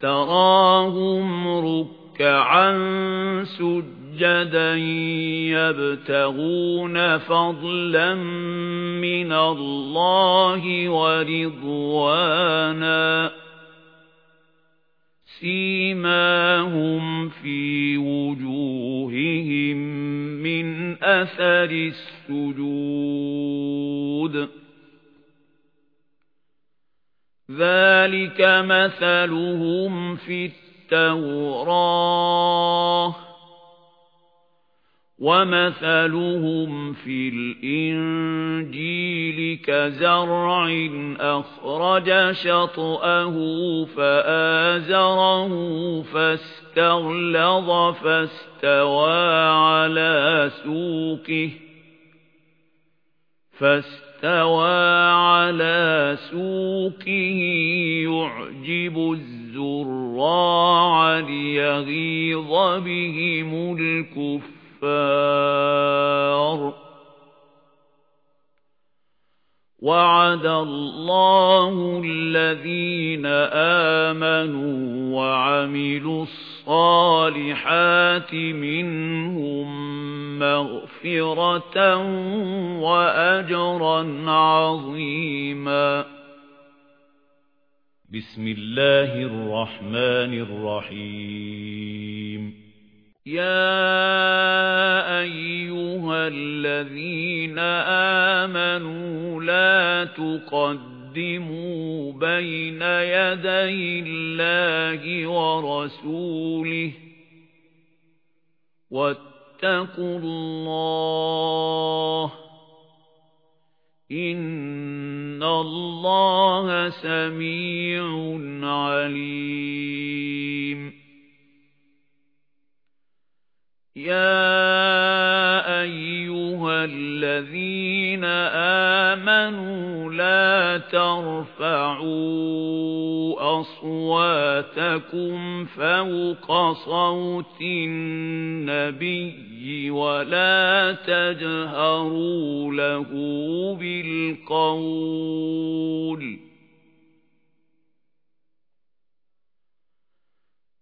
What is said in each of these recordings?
تراهم ركعا سجدا يبتغون فضلا من الله ورضوانا سيماهم في وجوههم من أثر السجود ذَلِكَ مَثَلُهُمْ فِي التَّوْرَاةِ وَمَثَلُهُمْ فِي الْإِنْجِيلِ كَزَرْعٍ أَخْرَجَ شَطْأَهُ فَآزَرَهُ فَاسْتَغْلَظَ فَاسْتَوَى عَلَى سُوقِهِ فَاسْتَوَى عَلَى سُوقِهِ يُعْجِبُ الزُّرَّاعَ لِيَغِيظَ بِهِمُ الْكُفَّارَ. وَعَدَ اللَّهُ الَّذِينَ آمَنُوا وَعَمِلُوا الصَّالِحَاتِ مِنْهُم مَغْفِرَةً وَأَجْرًا عَظِيمًا. بسم الله الرحمن الرحيم. يا أيها الذين تقدموا بين يدي الله ورسوله واتقوا الله إن الله سميع عليم يا ترفعوا أصواتكم فوق صوت النبي ولا تجهروا له بالقول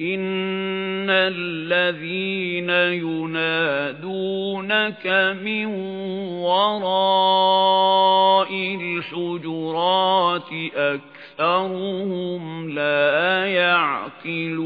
إِنَّ الَّذِينَ يُنَادُونَكَ مِن وَرَاءِ الْحُجُرَاتِ أَكْثَرُهُمْ لَا يَعْقِلُونَ